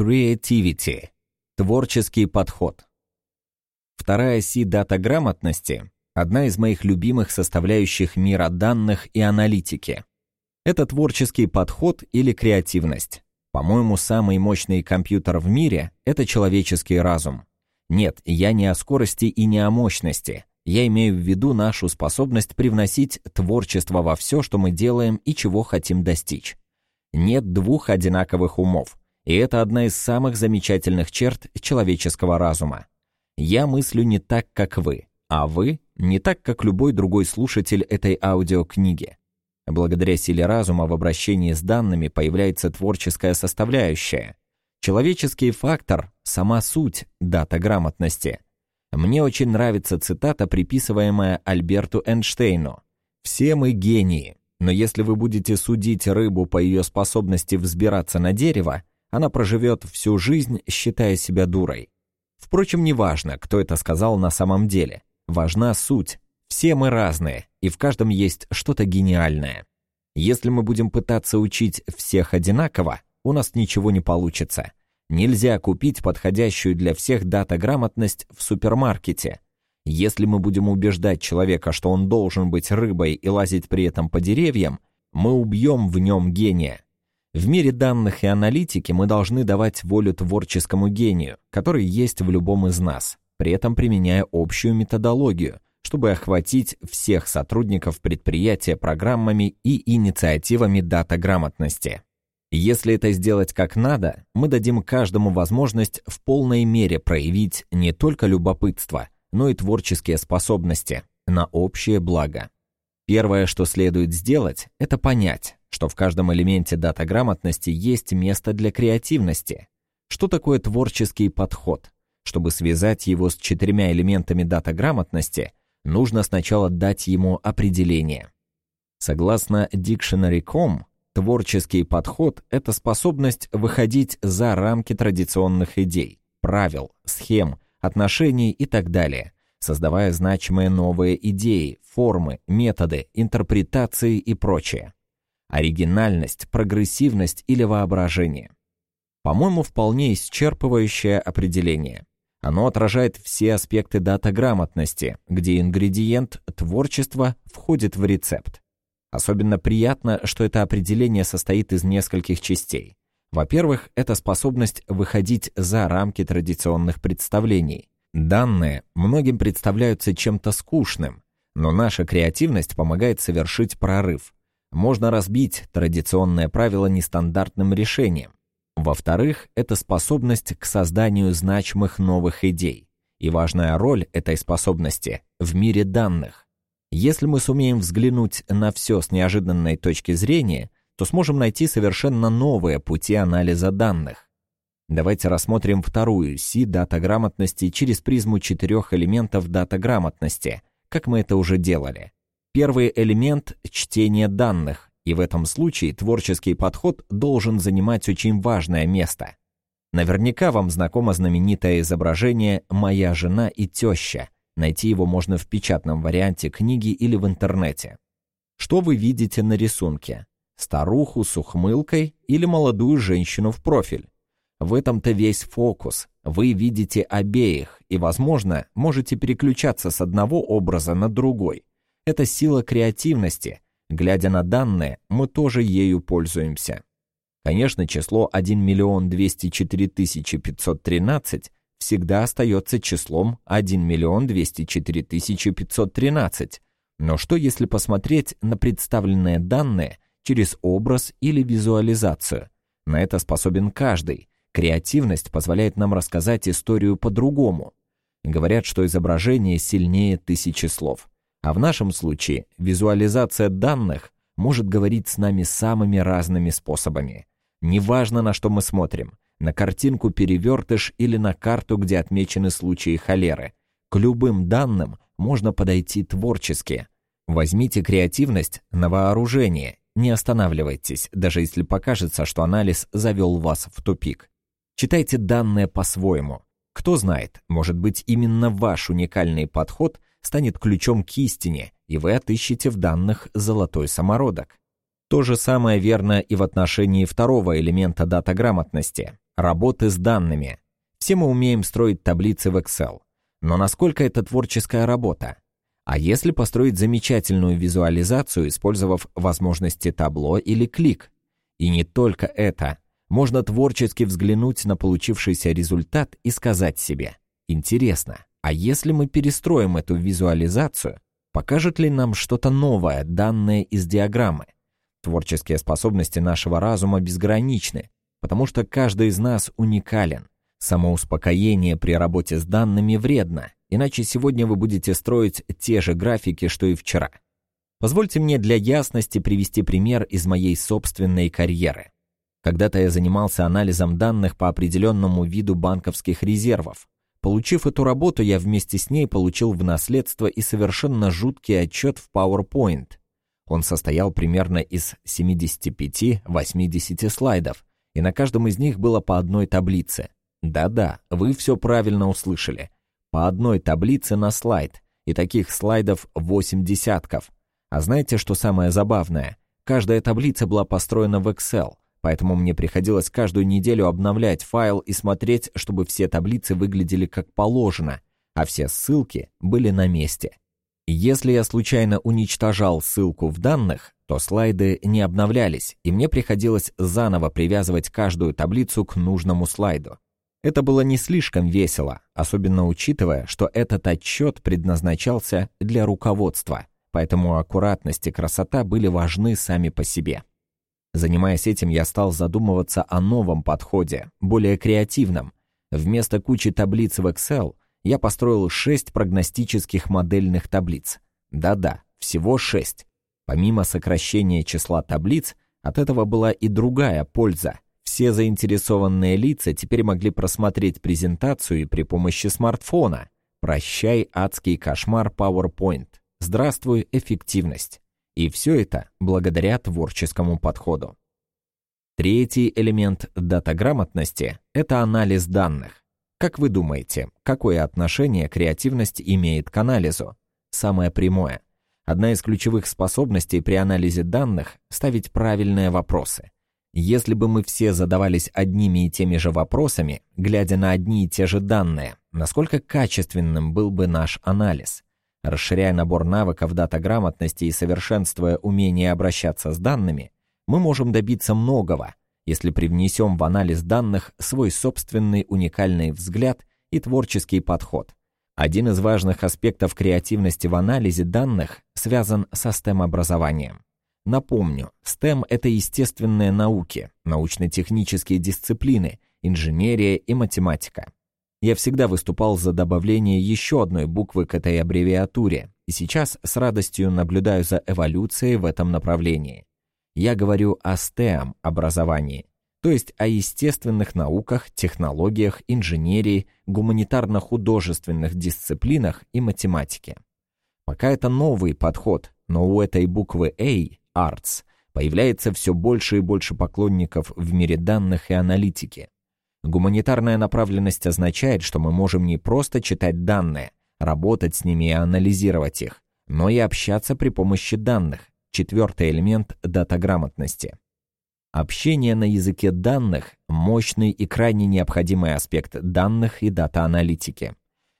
Creativity – творческий подход. Вторая си дата-грамотности – одна из моих любимых составляющих мира данных и аналитики. Это творческий подход или креативность. По-моему, самый мощный компьютер в мире – это человеческий разум. Нет, я не о скорости и не о мощности. Я имею в виду нашу способность привносить творчество во все, что мы делаем и чего хотим достичь. Нет двух одинаковых умов, и это одна из самых замечательных черт человеческого разума. Я мыслю не так, как вы, а вы не так, как любой другой слушатель этой аудиокниги. Благодаря силе разума в обращении с данными появляется творческая составляющая. Человеческий фактор – сама суть дата грамотности. Мне очень нравится цитата, приписываемая Альберту Эйнштейну. «Все мы гении, но если вы будете судить рыбу по ее способности взбираться на дерево, она проживет всю жизнь, считая себя дурой. Впрочем, неважно, кто это сказал на самом деле. Важна суть. Все мы разные, и в каждом есть что-то гениальное. Если мы будем пытаться учить всех одинаково, у нас ничего не получится. Нельзя купить подходящую для всех дата-грамотность в супермаркете. Если мы будем убеждать человека, что он должен быть рыбой и лазить при этом по деревьям, мы убьем в нем гения. В мире данных и аналитики мы должны давать волю творческому гению, который есть в любом из нас, при этом применяя общую методологию, чтобы охватить всех сотрудников предприятия программами и инициативами дата-грамотности. Если это сделать как надо, мы дадим каждому возможность в полной мере проявить не только любопытство, но и творческие способности на общее благо. Первое, что следует сделать, это понять, что в каждом элементе дата-грамотности есть место для креативности. Что такое творческий подход? Чтобы связать его с четырьмя элементами дата-грамотности, нужно сначала дать ему определение. Согласно Dictionary.com, творческий подход – это способность выходить за рамки традиционных идей, правил, схем, отношений и так далее, создавая значимые новые идеи, формы, методы, интерпретации и прочее оригинальность, прогрессивность или воображение. По-моему, вполне исчерпывающее определение. Оно отражает все аспекты дата-грамотности, где ингредиент творчества входит в рецепт. Особенно приятно, что это определение состоит из нескольких частей. Во-первых, это способность выходить за рамки традиционных представлений. Данные многим представляются чем-то скучным, но наша креативность помогает совершить прорыв, можно разбить традиционное правило нестандартным решением. Во-вторых, это способность к созданию значимых новых идей. И важная роль этой способности в мире данных. Если мы сумеем взглянуть на все с неожиданной точки зрения, то сможем найти совершенно новые пути анализа данных. Давайте рассмотрим вторую Си дата-грамотности через призму четырех элементов дата-грамотности, как мы это уже делали. Первый элемент — чтение данных, и в этом случае творческий подход должен занимать очень важное место. Наверняка вам знакомо знаменитое изображение «Моя жена и теща». Найти его можно в печатном варианте книги или в интернете. Что вы видите на рисунке? Старуху с ухмылкой или молодую женщину в профиль? В этом-то весь фокус. Вы видите обеих и, возможно, можете переключаться с одного образа на другой. Это сила креативности. Глядя на данные, мы тоже ею пользуемся. Конечно, число 1 миллион 204 тысячи 513 всегда остается числом 1 миллион 204 тысячи 513. Но что если посмотреть на представленные данные через образ или визуализацию? На это способен каждый. Креативность позволяет нам рассказать историю по-другому. Говорят, что изображение сильнее тысячи слов. А в нашем случае визуализация данных может говорить с нами самыми разными способами. Неважно, на что мы смотрим, на картинку перевертыш или на карту, где отмечены случаи холеры. К любым данным можно подойти творчески. Возьмите креативность на вооружение, не останавливайтесь, даже если покажется, что анализ завел вас в тупик. Читайте данные по-своему. Кто знает, может быть именно ваш уникальный подход – станет ключом к истине, и вы отыщете в данных золотой самородок. То же самое верно и в отношении второго элемента дата-грамотности. работы с данными. Все мы умеем строить таблицы в Excel. Но насколько это творческая работа? А если построить замечательную визуализацию, использовав возможности табло или клик? И не только это. Можно творчески взглянуть на получившийся результат и сказать себе «Интересно, а если мы перестроим эту визуализацию, покажет ли нам что-то новое, данное из диаграммы?» Творческие способности нашего разума безграничны, потому что каждый из нас уникален. Самоуспокоение при работе с данными вредно, иначе сегодня вы будете строить те же графики, что и вчера. Позвольте мне для ясности привести пример из моей собственной карьеры. Когда-то я занимался анализом данных по определенному виду банковских резервов. Получив эту работу, я вместе с ней получил в наследство и совершенно жуткий отчет в PowerPoint. Он состоял примерно из 75-80 слайдов, и на каждом из них было по одной таблице. Да-да, вы все правильно услышали. По одной таблице на слайд, и таких слайдов 8 десятков. А знаете, что самое забавное? Каждая таблица была построена в Excel, поэтому мне приходилось каждую неделю обновлять файл и смотреть, чтобы все таблицы выглядели как положено, а все ссылки были на месте. Если я случайно уничтожал ссылку в данных, то слайды не обновлялись, и мне приходилось заново привязывать каждую таблицу к нужному слайду. Это было не слишком весело, особенно учитывая, что этот отчет предназначался для руководства, поэтому аккуратность и красота были важны сами по себе. Занимаясь этим, я стал задумываться о новом подходе, более креативном. Вместо кучи таблиц в Excel я построил шесть прогностических модельных таблиц. Да-да, всего шесть. Помимо сокращения числа таблиц, от этого была и другая польза. Все заинтересованные лица теперь могли просмотреть презентацию при помощи смартфона. Прощай адский кошмар PowerPoint. Здравствуй, эффективность. И все это благодаря творческому подходу. Третий элемент датаграмотности – это анализ данных. Как вы думаете, какое отношение креативность имеет к анализу? Самое прямое – Одна из ключевых способностей при анализе данных – ставить правильные вопросы. Если бы мы все задавались одними и теми же вопросами, глядя на одни и те же данные, насколько качественным был бы наш анализ? Расширяя набор навыков датаграмотности и совершенствуя умение обращаться с данными, мы можем добиться многого, если привнесем в анализ данных свой собственный уникальный взгляд и творческий подход. Один из важных аспектов креативности в анализе данных связан со STEM-образованием. Напомню, STEM — это естественные науки, научно-технические дисциплины, инженерия и математика. Я всегда выступал за добавление еще одной буквы к этой аббревиатуре, и сейчас с радостью наблюдаю за эволюцией в этом направлении. Я говорю о STEM-образовании, то есть о естественных науках, технологиях, инженерии, гуманитарно-художественных дисциплинах и математике. Пока это новый подход, но у этой буквы A, Arts, появляется все больше и больше поклонников в мире данных и аналитики. Гуманитарная направленность означает, что мы можем не просто читать данные, работать с ними и анализировать их, но и общаться при помощи данных, четвертый элемент датаграмотности. Общение на языке данных – мощный и крайне необходимый аспект данных и дата-аналитики.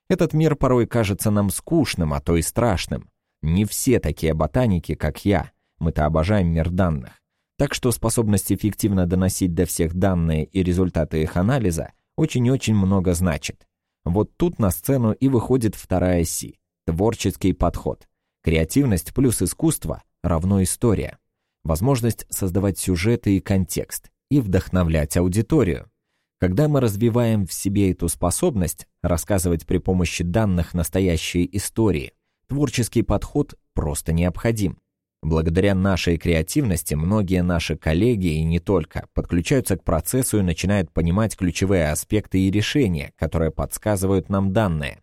Этот мир порой кажется нам скучным, а то и страшным. Не все такие ботаники, как я. Мы-то обожаем мир данных. Так что способность эффективно доносить до всех данные и результаты их анализа очень-очень много значит. Вот тут на сцену и выходит вторая си – творческий подход. Креативность плюс искусство равно история возможность создавать сюжеты и контекст, и вдохновлять аудиторию. Когда мы развиваем в себе эту способность рассказывать при помощи данных настоящие истории, творческий подход просто необходим. Благодаря нашей креативности многие наши коллеги и не только подключаются к процессу и начинают понимать ключевые аспекты и решения, которые подсказывают нам данные.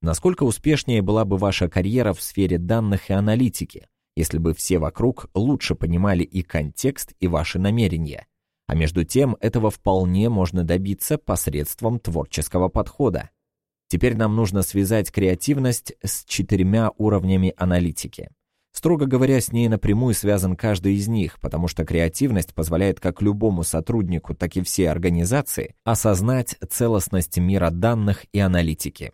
Насколько успешнее была бы ваша карьера в сфере данных и аналитики, если бы все вокруг лучше понимали и контекст, и ваши намерения. А между тем этого вполне можно добиться посредством творческого подхода. Теперь нам нужно связать креативность с четырьмя уровнями аналитики. Строго говоря, с ней напрямую связан каждый из них, потому что креативность позволяет как любому сотруднику, так и всей организации осознать целостность мира данных и аналитики.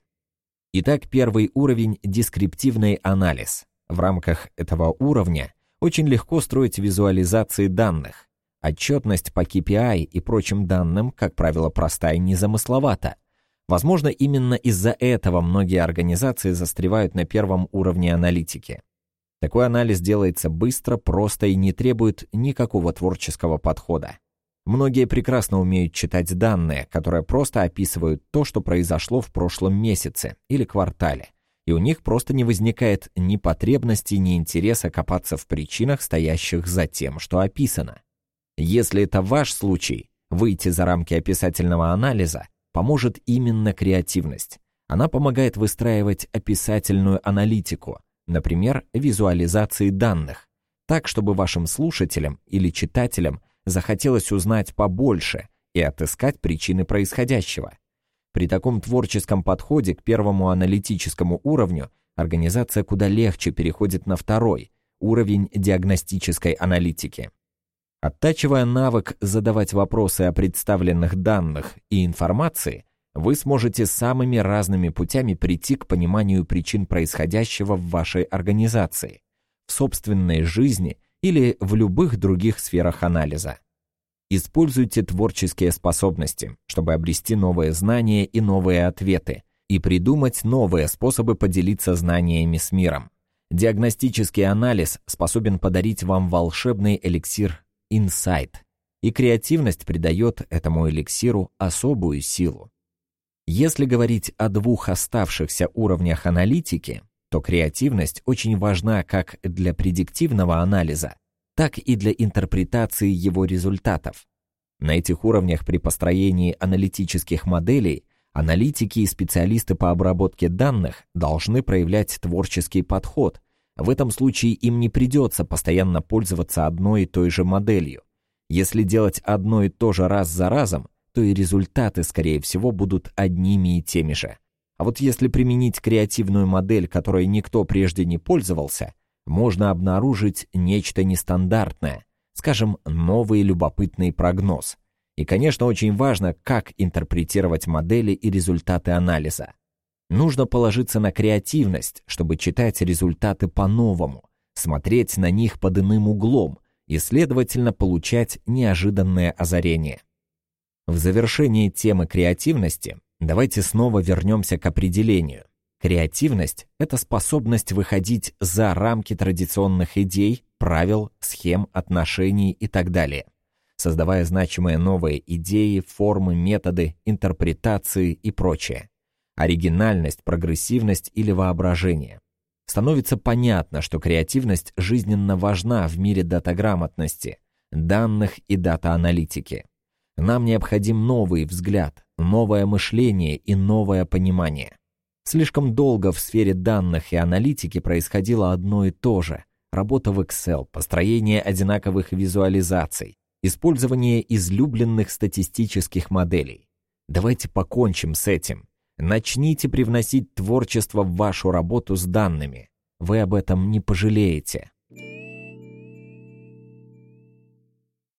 Итак, первый уровень – дескриптивный анализ. В рамках этого уровня очень легко строить визуализации данных. Отчетность по KPI и прочим данным, как правило, проста и незамысловата. Возможно, именно из-за этого многие организации застревают на первом уровне аналитики. Такой анализ делается быстро, просто и не требует никакого творческого подхода. Многие прекрасно умеют читать данные, которые просто описывают то, что произошло в прошлом месяце или квартале, и у них просто не возникает ни потребности, ни интереса копаться в причинах, стоящих за тем, что описано. Если это ваш случай, выйти за рамки описательного анализа поможет именно креативность. Она помогает выстраивать описательную аналитику, например, визуализации данных, так, чтобы вашим слушателям или читателям захотелось узнать побольше и отыскать причины происходящего. При таком творческом подходе к первому аналитическому уровню организация куда легче переходит на второй, уровень диагностической аналитики. Оттачивая навык задавать вопросы о представленных данных и информации, вы сможете самыми разными путями прийти к пониманию причин происходящего в вашей организации, в собственной жизни или в любых других сферах анализа. Используйте творческие способности, чтобы обрести новые знания и новые ответы, и придумать новые способы поделиться знаниями с миром. Диагностический анализ способен подарить вам волшебный эликсир инсайт, и креативность придает этому эликсиру особую силу. Если говорить о двух оставшихся уровнях аналитики, то креативность очень важна как для предиктивного анализа, так и для интерпретации его результатов. На этих уровнях при построении аналитических моделей аналитики и специалисты по обработке данных должны проявлять творческий подход. В этом случае им не придется постоянно пользоваться одной и той же моделью. Если делать одно и то же раз за разом, то и результаты, скорее всего, будут одними и теми же. А вот если применить креативную модель, которой никто прежде не пользовался, можно обнаружить нечто нестандартное, скажем, новый любопытный прогноз. И, конечно, очень важно, как интерпретировать модели и результаты анализа. Нужно положиться на креативность, чтобы читать результаты по-новому, смотреть на них под иным углом и, следовательно, получать неожиданное озарение. В завершении темы креативности давайте снова вернемся к определению. Креативность — это способность выходить за рамки традиционных идей, правил, схем, отношений и так далее, создавая значимые новые идеи, формы, методы, интерпретации и прочее. Оригинальность, прогрессивность или воображение. Становится понятно, что креативность жизненно важна в мире датаграмотности, данных и дата-аналитики. Нам необходим новый взгляд, новое мышление и новое понимание. Слишком долго в сфере данных и аналитики происходило одно и то же. Работа в Excel, построение одинаковых визуализаций, использование излюбленных статистических моделей. Давайте покончим с этим. Начните привносить творчество в вашу работу с данными. Вы об этом не пожалеете.